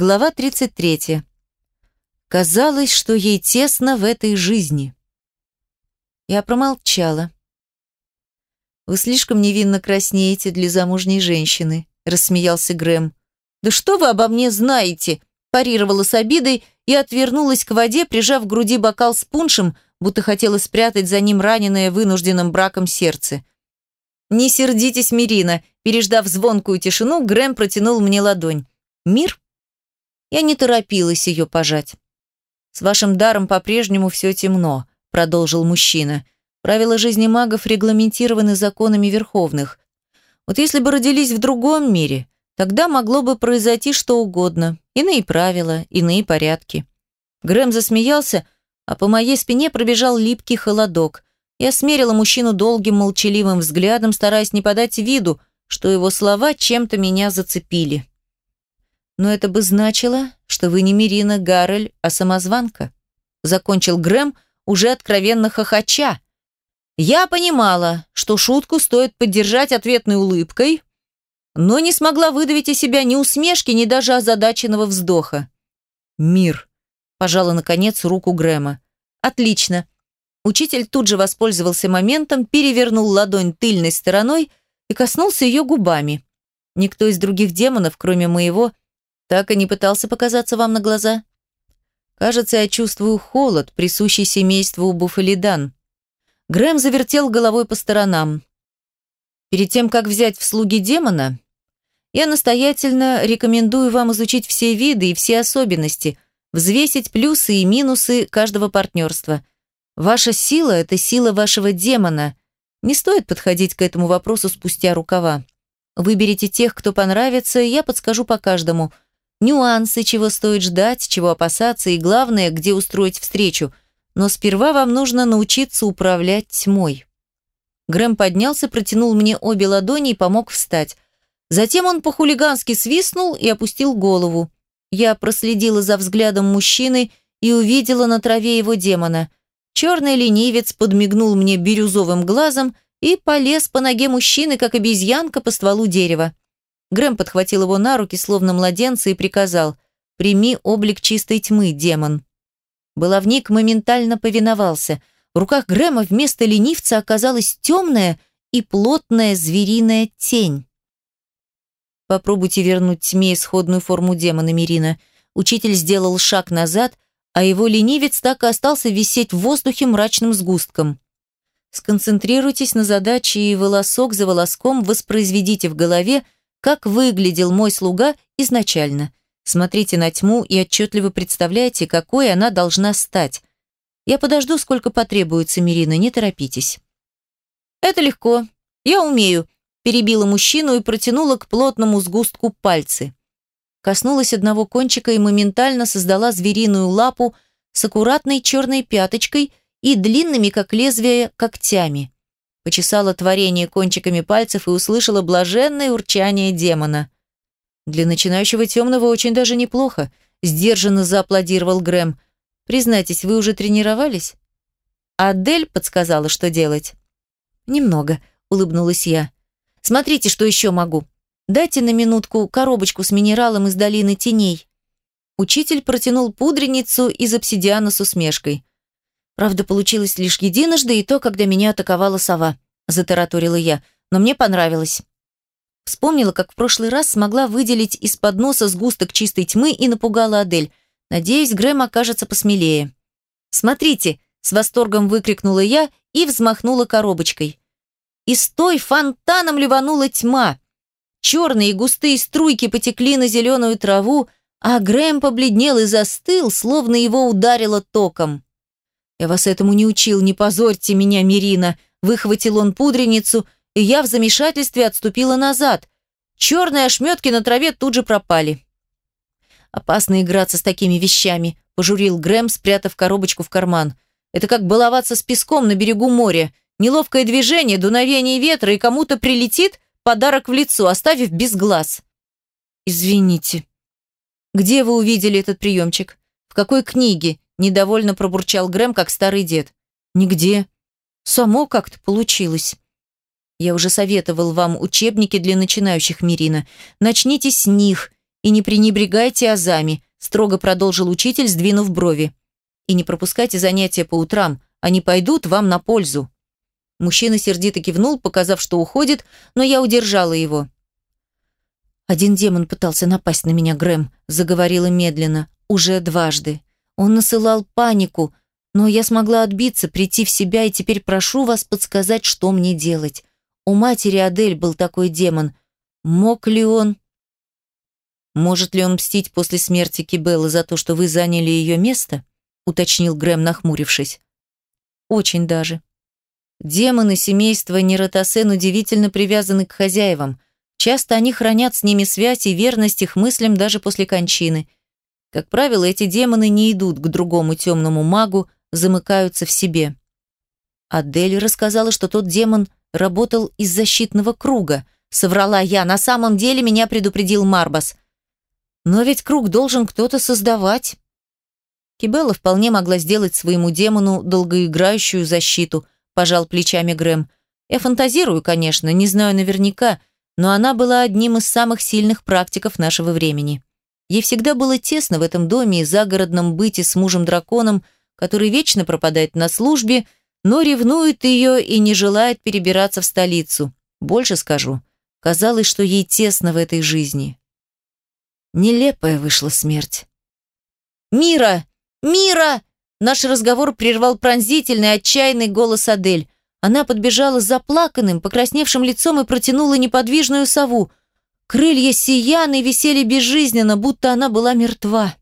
Глава 33. Казалось, что ей тесно в этой жизни. Я промолчала. «Вы слишком невинно краснеете для замужней женщины», – рассмеялся Грэм. «Да что вы обо мне знаете?» – парировала с обидой и отвернулась к воде, прижав к груди бокал с пуншем, будто хотела спрятать за ним раненое вынужденным браком сердце. «Не сердитесь, Мирина!» Переждав звонкую тишину, Грэм протянул мне ладонь. «Мир?» Я не торопилась ее пожать. «С вашим даром по-прежнему все темно», – продолжил мужчина. «Правила жизни магов регламентированы законами верховных. Вот если бы родились в другом мире, тогда могло бы произойти что угодно. Иные правила, иные порядки». Грэм засмеялся, а по моей спине пробежал липкий холодок. Я смерила мужчину долгим молчаливым взглядом, стараясь не подать виду, что его слова чем-то меня зацепили. Но это бы значило, что вы не Мирина Гаррель, а самозванка. Закончил Грэм, уже откровенно хохоча. Я понимала, что шутку стоит поддержать ответной улыбкой, но не смогла выдавить из себя ни усмешки, ни даже озадаченного вздоха. «Мир», – пожала, наконец, руку Грэма. «Отлично». Учитель тут же воспользовался моментом, перевернул ладонь тыльной стороной и коснулся ее губами. Никто из других демонов, кроме моего, так и не пытался показаться вам на глаза? Кажется, я чувствую холод, присущий семейству Буфалидан. Грэм завертел головой по сторонам. Перед тем, как взять в слуги демона, я настоятельно рекомендую вам изучить все виды и все особенности, взвесить плюсы и минусы каждого партнерства. Ваша сила – это сила вашего демона. Не стоит подходить к этому вопросу спустя рукава. Выберите тех, кто понравится, и я подскажу по каждому – нюансы, чего стоит ждать, чего опасаться и, главное, где устроить встречу. Но сперва вам нужно научиться управлять тьмой. Грэм поднялся, протянул мне обе ладони и помог встать. Затем он по-хулигански свистнул и опустил голову. Я проследила за взглядом мужчины и увидела на траве его демона. Черный ленивец подмигнул мне бирюзовым глазом и полез по ноге мужчины, как обезьянка по стволу дерева. Грэм подхватил его на руки, словно младенца, и приказал «Прими облик чистой тьмы, демон». Баловник моментально повиновался. В руках Грэма вместо ленивца оказалась темная и плотная звериная тень. Попробуйте вернуть тьме исходную форму демона Мирина. Учитель сделал шаг назад, а его ленивец так и остался висеть в воздухе мрачным сгустком. Сконцентрируйтесь на задаче и волосок за волоском воспроизведите в голове, как выглядел мой слуга изначально. Смотрите на тьму и отчетливо представляете, какой она должна стать. Я подожду, сколько потребуется, Мирина, не торопитесь. Это легко. Я умею. Перебила мужчину и протянула к плотному сгустку пальцы. Коснулась одного кончика и моментально создала звериную лапу с аккуратной черной пяточкой и длинными, как лезвие, когтями почесала творение кончиками пальцев и услышала блаженное урчание демона. «Для начинающего темного очень даже неплохо», – сдержанно зааплодировал Грэм. «Признайтесь, вы уже тренировались?» Адель подсказала, что делать. «Немного», – улыбнулась я. «Смотрите, что еще могу. Дайте на минутку коробочку с минералом из долины теней». Учитель протянул пудреницу из обсидиана с усмешкой. Правда, получилось лишь единожды, и то, когда меня атаковала сова, затараторила я, но мне понравилось. Вспомнила, как в прошлый раз смогла выделить из-под носа сгусток чистой тьмы и напугала Адель. Надеюсь, Грэм окажется посмелее. «Смотрите!» – с восторгом выкрикнула я и взмахнула коробочкой. Из той фонтаном ливанула тьма. Черные густые струйки потекли на зеленую траву, а Грэм побледнел и застыл, словно его ударило током. «Я вас этому не учил, не позорьте меня, Мирина!» Выхватил он пудреницу, и я в замешательстве отступила назад. Черные ошметки на траве тут же пропали. «Опасно играться с такими вещами», – пожурил Грэм, спрятав коробочку в карман. «Это как баловаться с песком на берегу моря. Неловкое движение, дуновение ветра, и кому-то прилетит подарок в лицо, оставив без глаз». «Извините». «Где вы увидели этот приемчик? В какой книге?» Недовольно пробурчал Грэм, как старый дед. Нигде. Само как-то получилось. Я уже советовал вам учебники для начинающих, Мирина. Начните с них, и не пренебрегайте азами», строго продолжил учитель, сдвинув брови. «И не пропускайте занятия по утрам, они пойдут вам на пользу». Мужчина сердито кивнул, показав, что уходит, но я удержала его. «Один демон пытался напасть на меня, Грэм», — заговорила медленно, уже дважды. Он насылал панику, но я смогла отбиться, прийти в себя, и теперь прошу вас подсказать, что мне делать. У матери Адель был такой демон. Мог ли он... Может ли он мстить после смерти Кибеллы за то, что вы заняли ее место? Уточнил Грэм, нахмурившись. Очень даже. Демоны семейства Нератосен удивительно привязаны к хозяевам. Часто они хранят с ними связь и верность их мыслям даже после кончины. Как правило, эти демоны не идут к другому темному магу, замыкаются в себе. Адель рассказала, что тот демон работал из защитного круга. Соврала я, на самом деле меня предупредил Марбас. Но ведь круг должен кто-то создавать. Кибелла вполне могла сделать своему демону долгоиграющую защиту, пожал плечами Грэм. Я фантазирую, конечно, не знаю наверняка, но она была одним из самых сильных практиков нашего времени. Ей всегда было тесно в этом доме и загородном быте с мужем-драконом, который вечно пропадает на службе, но ревнует ее и не желает перебираться в столицу. Больше скажу, казалось, что ей тесно в этой жизни. Нелепая вышла смерть. «Мира! Мира!» Наш разговор прервал пронзительный, отчаянный голос Адель. Она подбежала с заплаканным, покрасневшим лицом и протянула неподвижную сову. Крылья Сияны висели безжизненно, будто она была мертва.